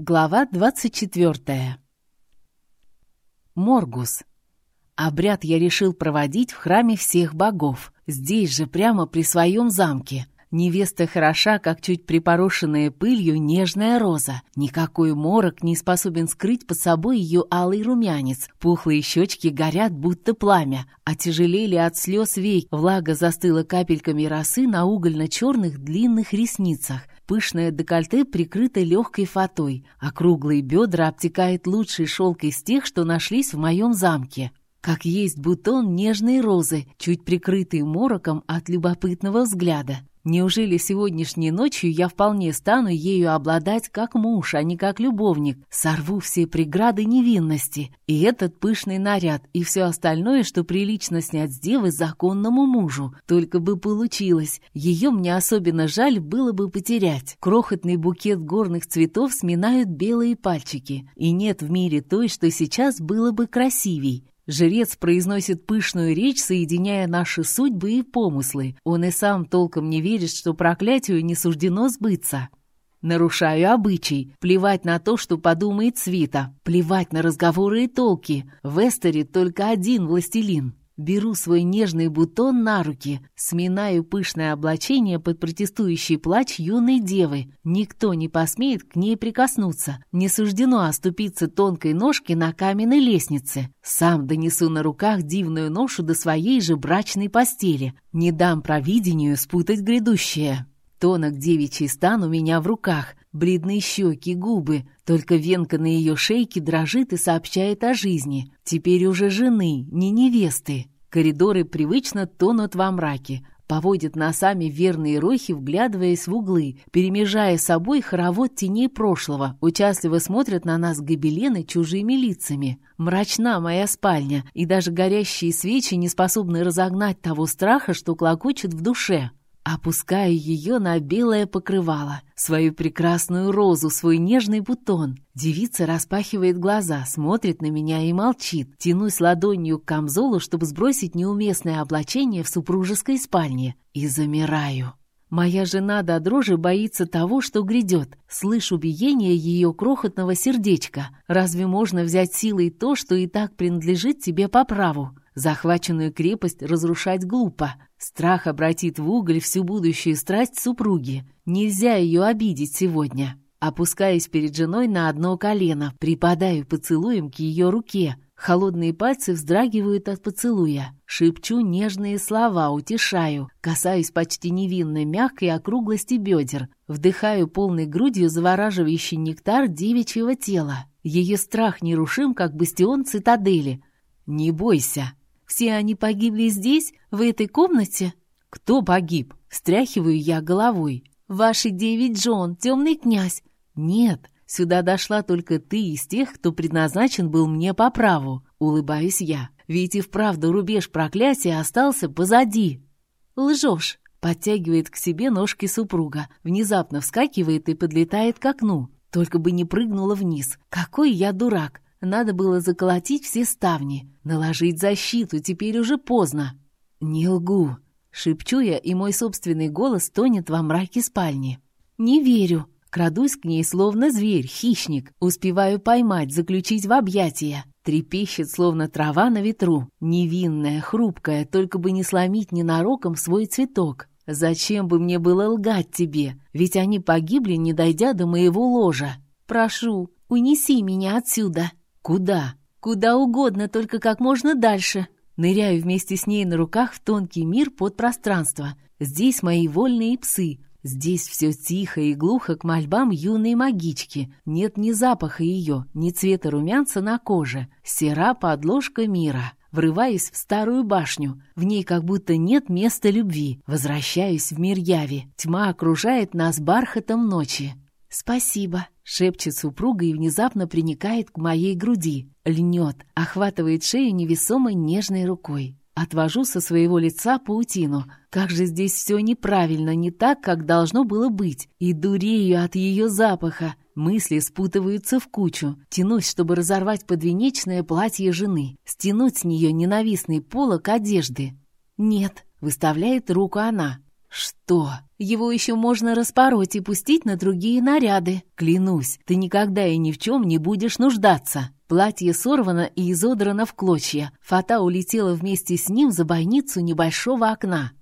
Глава 24. Моргус. Обряд я решил проводить в храме всех богов, здесь же, прямо при своем замке. Невеста хороша, как чуть припорошенная пылью нежная роза. Никакой морок не способен скрыть под собой ее алый румянец. Пухлые щечки горят, будто пламя. Отяжелели от слез век. Влага застыла капельками росы на угольно-черных длинных ресницах. Пышное декольте прикрыто легкой фатой, а круглые бедра обтекает лучший шелк из тех, что нашлись в моем замке. Как есть бутон нежной розы, чуть прикрытый мороком от любопытного взгляда. Неужели сегодняшней ночью я вполне стану ею обладать как муж, а не как любовник? Сорву все преграды невинности. И этот пышный наряд, и все остальное, что прилично снять с девы законному мужу. Только бы получилось. Ее мне особенно жаль было бы потерять. Крохотный букет горных цветов сминают белые пальчики. И нет в мире той, что сейчас было бы красивей. Жрец произносит пышную речь, соединяя наши судьбы и помыслы. Он и сам толком не верит, что проклятию не суждено сбыться. Нарушаю обычай, плевать на то, что подумает свита, плевать на разговоры и толки. В Эстере только один властелин. Беру свой нежный бутон на руки, сминаю пышное облачение под протестующий плач юной девы. Никто не посмеет к ней прикоснуться. Не суждено оступиться тонкой ножки на каменной лестнице. Сам донесу на руках дивную ношу до своей же брачной постели. Не дам провидению спутать грядущее. Тонок девичий стан у меня в руках, бледные щеки, губы. Только венка на ее шейке дрожит и сообщает о жизни. Теперь уже жены, не невесты. Коридоры привычно тонут во мраке. Поводят носами верные рохи, вглядываясь в углы, перемежая собой хоровод теней прошлого. Участливо смотрят на нас гобелены чужими лицами. Мрачна моя спальня, и даже горящие свечи не способны разогнать того страха, что клокочет в душе. Опускаю ее на белое покрывало, свою прекрасную розу, свой нежный бутон. Девица распахивает глаза, смотрит на меня и молчит. Тянусь ладонью к камзолу, чтобы сбросить неуместное облачение в супружеской спальне. И замираю. Моя жена до дрожи боится того, что грядет. Слышу биение ее крохотного сердечка. Разве можно взять силой то, что и так принадлежит тебе по праву? Захваченную крепость разрушать глупо. Страх обратит в уголь всю будущую страсть супруги. Нельзя ее обидеть сегодня. Опускаюсь перед женой на одно колено, припадаю поцелуем к ее руке. Холодные пальцы вздрагивают от поцелуя. Шепчу нежные слова, утешаю. Касаюсь почти невинной мягкой округлости бедер. Вдыхаю полной грудью завораживающий нектар девичьего тела. Ее страх нерушим, как бастион цитадели. «Не бойся», все они погибли здесь, в этой комнате? Кто погиб? Встряхиваю я головой. Ваши девять Джон, темный князь. Нет, сюда дошла только ты из тех, кто предназначен был мне по праву. Улыбаюсь я. Ведь и вправду рубеж проклятия остался позади. Лжешь. Подтягивает к себе ножки супруга, внезапно вскакивает и подлетает к окну. Только бы не прыгнула вниз. Какой я дурак! Надо было заколотить все ставни, наложить защиту, теперь уже поздно. «Не лгу», — шепчу я, и мой собственный голос тонет во мраке спальни. «Не верю». Крадусь к ней, словно зверь, хищник. Успеваю поймать, заключить в объятия. Трепещет, словно трава на ветру. Невинная, хрупкая, только бы не сломить ненароком свой цветок. Зачем бы мне было лгать тебе? Ведь они погибли, не дойдя до моего ложа. Прошу, унеси меня отсюда. Куда? Куда угодно, только как можно дальше. Ныряю вместе с ней на руках в тонкий мир под пространство. Здесь мои вольные псы. Здесь все тихо и глухо к мольбам юной магички. Нет ни запаха ее, ни цвета румянца на коже. Сера подложка мира. Врываюсь в старую башню. В ней как будто нет места любви. Возвращаюсь в мир яви. Тьма окружает нас бархатом ночи. «Спасибо», — шепчет супруга и внезапно приникает к моей груди. Льнет, охватывает шею невесомой нежной рукой. Отвожу со своего лица паутину. Как же здесь все неправильно, не так, как должно было быть. И дурею от ее запаха. Мысли спутываются в кучу. Тянусь, чтобы разорвать подвенечное платье жены. Стянуть с нее ненавистный полок одежды. «Нет», — выставляет руку она. Что? Его еще можно распороть и пустить на другие наряды. Клянусь, ты никогда и ни в чем не будешь нуждаться. Платье сорвано и изодрано в клочья. Фата улетела вместе с ним за бойницу небольшого окна.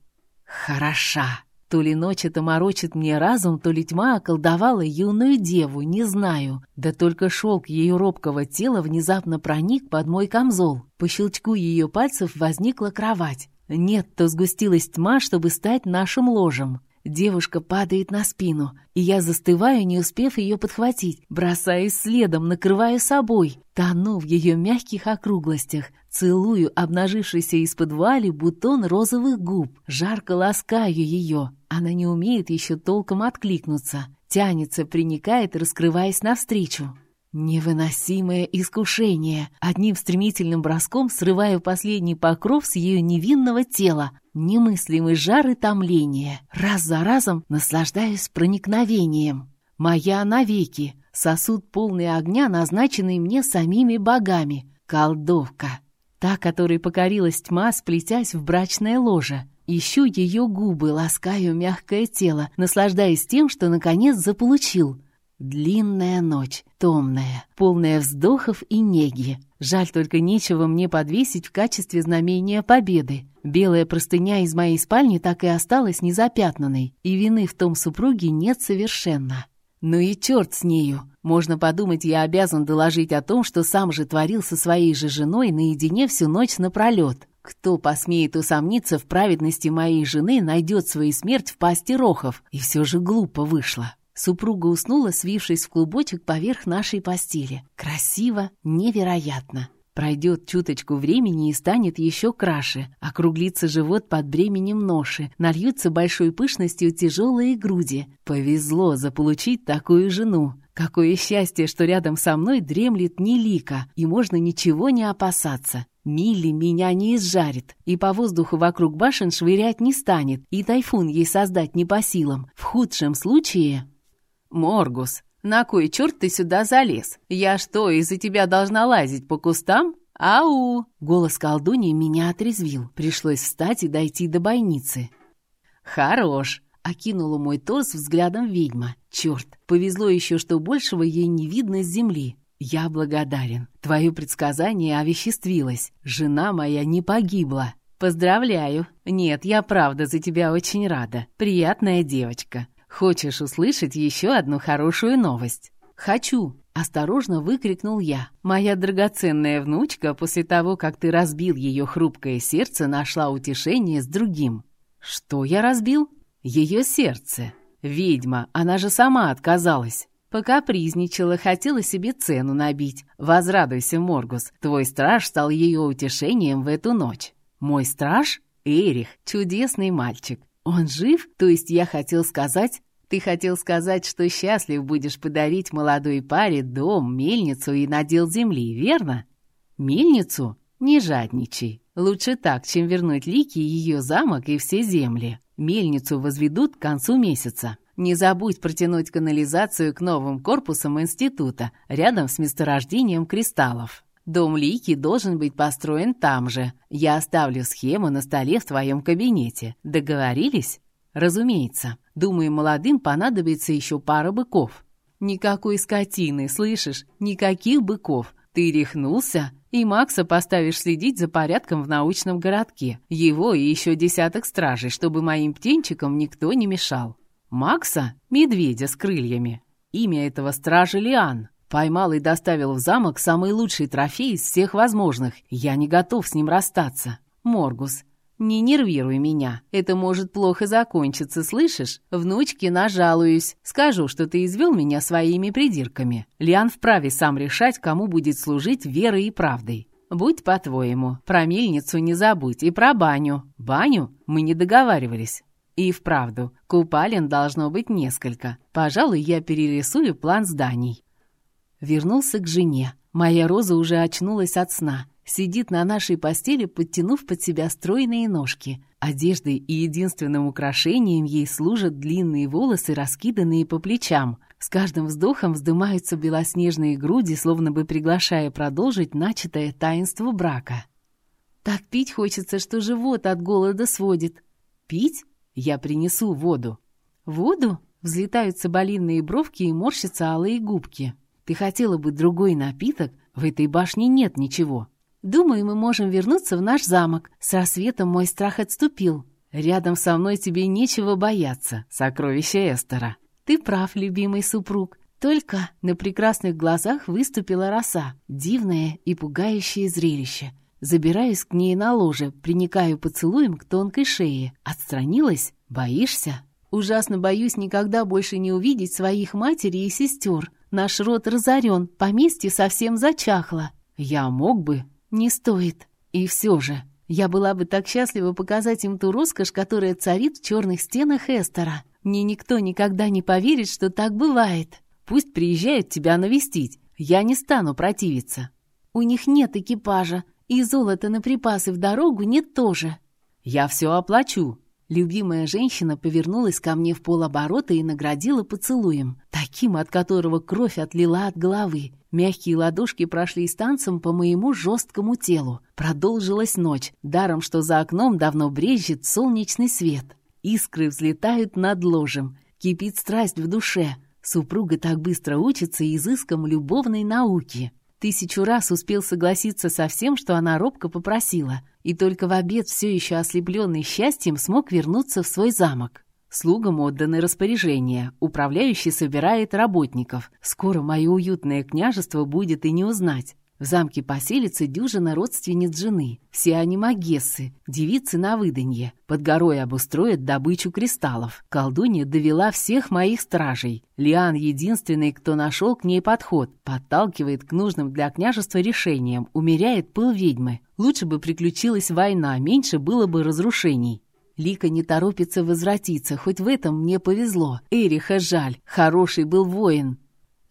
Хороша. То ли ночь это морочит мне разум, то ли тьма околдовала юную деву, не знаю. Да только шелк ее робкого тела внезапно проник под мой камзол. По щелчку ее пальцев возникла кровать. Нет, то сгустилась тьма, чтобы стать нашим ложем. Девушка падает на спину, и я застываю, не успев ее подхватить. Бросаюсь следом, накрываю собой, тону в ее мягких округлостях, целую обнажившийся из-под вуали бутон розовых губ, жарко ласкаю ее. Она не умеет еще толком откликнуться, тянется, приникает, раскрываясь навстречу. Невыносимое искушение. Одним стремительным броском срываю последний покров с ее невинного тела. Немыслимый жар и томление. Раз за разом наслаждаюсь проникновением. Моя навеки. Сосуд полный огня, назначенный мне самими богами. Колдовка. Та, которой покорилась тьма, сплетясь в брачное ложе. Ищу ее губы, ласкаю мягкое тело, наслаждаясь тем, что наконец заполучил. Длинная ночь, томная, полная вздохов и неги. Жаль только нечего мне подвесить в качестве знамения победы. Белая простыня из моей спальни так и осталась незапятнанной, и вины в том супруге нет совершенно. Ну и черт с нею. Можно подумать, я обязан доложить о том, что сам же творил со своей же женой наедине всю ночь напролет. Кто посмеет усомниться в праведности моей жены, найдет свою смерть в пасти рохов. И все же глупо вышло. Супруга уснула, свившись в клубочек поверх нашей постели. Красиво, невероятно. Пройдет чуточку времени и станет еще краше. Округлится живот под бременем ноши, нальются большой пышностью тяжелые груди. Повезло заполучить такую жену. Какое счастье, что рядом со мной дремлет Нелика, и можно ничего не опасаться. Милли меня не изжарит, и по воздуху вокруг башен швырять не станет, и тайфун ей создать не по силам. В худшем случае «Моргус, на кой черт ты сюда залез? Я что, из-за тебя должна лазить по кустам?» «Ау!» Голос колдуньи меня отрезвил. Пришлось встать и дойти до бойницы. «Хорош!» — окинула мой торс взглядом ведьма. «Черт, повезло еще, что большего ей не видно с земли. Я благодарен. Твое предсказание овеществилось. Жена моя не погибла. Поздравляю. Нет, я правда за тебя очень рада. Приятная девочка. Хочешь услышать еще одну хорошую новость? Хочу, осторожно выкрикнул я. Моя драгоценная внучка после того, как ты разбил ее хрупкое сердце, нашла утешение с другим. Что я разбил? Ее сердце. Ведьма, она же сама отказалась. Покапризничала, хотела себе цену набить. Возрадуйся, Моргус, твой страж стал ее утешением в эту ночь. Мой страж? Эрих, чудесный мальчик. Он жив? То есть я хотел сказать, ты хотел сказать, что счастлив будешь подарить молодой паре дом, мельницу и надел земли, верно? Мельницу? Не жадничай. Лучше так, чем вернуть Лики ее замок и все земли. Мельницу возведут к концу месяца. Не забудь протянуть канализацию к новым корпусам института, рядом с месторождением кристаллов. Дом Лики должен быть построен там же. Я оставлю схему на столе в твоем кабинете. Договорились? Разумеется. Думаю, молодым понадобится еще пара быков. Никакой скотины, слышишь? Никаких быков. Ты рехнулся? И Макса поставишь следить за порядком в научном городке. Его и еще десяток стражей, чтобы моим птенчикам никто не мешал. Макса? Медведя с крыльями. Имя этого стража Лиан. Поймал и доставил в замок самый лучший трофей из всех возможных. Я не готов с ним расстаться. Моргус, «Не нервируй меня. Это может плохо закончиться, слышишь? Внучке нажалуюсь. Скажу, что ты извел меня своими придирками. Лиан вправе сам решать, кому будет служить верой и правдой. Будь по-твоему. Про мельницу не забудь и про баню. Баню? Мы не договаривались. И вправду, купалин должно быть несколько. Пожалуй, я перерисую план зданий». Вернулся к жене. Моя Роза уже очнулась от сна сидит на нашей постели, подтянув под себя стройные ножки. Одеждой и единственным украшением ей служат длинные волосы, раскиданные по плечам. С каждым вздохом вздымаются белоснежные груди, словно бы приглашая продолжить начатое таинство брака. Так пить хочется, что живот от голода сводит. Пить? Я принесу воду». «Воду?» Взлетают соболиные бровки и морщатся алые губки. «Ты хотела бы другой напиток? В этой башне нет ничего». «Думаю, мы можем вернуться в наш замок. С рассветом мой страх отступил. Рядом со мной тебе нечего бояться, сокровище Эстера». «Ты прав, любимый супруг. Только на прекрасных глазах выступила роса, дивное и пугающее зрелище. Забираюсь к ней на ложе, приникаю поцелуем к тонкой шее. Отстранилась? Боишься? Ужасно боюсь никогда больше не увидеть своих матери и сестер. Наш род разорен, поместье совсем зачахло. Я мог бы? Не стоит. И все же, я была бы так счастлива показать им ту роскошь, которая царит в черных стенах Эстера. Мне никто никогда не поверит, что так бывает. Пусть приезжают тебя навестить. Я не стану противиться. У них нет экипажа, и золота на припасы в дорогу нет тоже. Я все оплачу. Любимая женщина повернулась ко мне в полоборота и наградила поцелуем, таким, от которого кровь отлила от головы. Мягкие ладошки прошли станцем по моему жесткому телу. Продолжилась ночь, даром, что за окном давно брежет солнечный свет. Искры взлетают над ложем, кипит страсть в душе. Супруга так быстро учится изыскам любовной науки. Тысячу раз успел согласиться со всем, что она робко попросила, и только в обед, все еще ослепленный счастьем, смог вернуться в свой замок. Слугам отданы распоряжения, управляющий собирает работников. Скоро мое уютное княжество будет и не узнать. В замке поселится дюжина родственниц жены. Все они магессы, девицы на выданье. Под горой обустроят добычу кристаллов. Колдунья довела всех моих стражей. Лиан единственный, кто нашел к ней подход. Подталкивает к нужным для княжества решениям, умеряет пыл ведьмы. Лучше бы приключилась война, меньше было бы разрушений. Лика не торопится возвратиться, хоть в этом мне повезло. Эриха жаль, хороший был воин,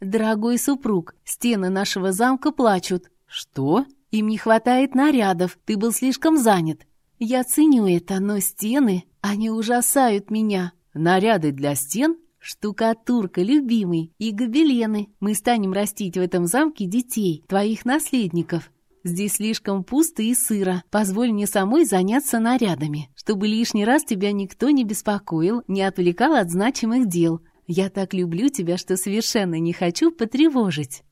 «Дорогой супруг, стены нашего замка плачут». «Что?» «Им не хватает нарядов, ты был слишком занят». «Я ценю это, но стены, они ужасают меня». «Наряды для стен?» «Штукатурка, любимый, и гобелены. Мы станем растить в этом замке детей, твоих наследников. Здесь слишком пусто и сыро. Позволь мне самой заняться нарядами, чтобы лишний раз тебя никто не беспокоил, не отвлекал от значимых дел. Я так люблю тебя, что совершенно не хочу потревожить».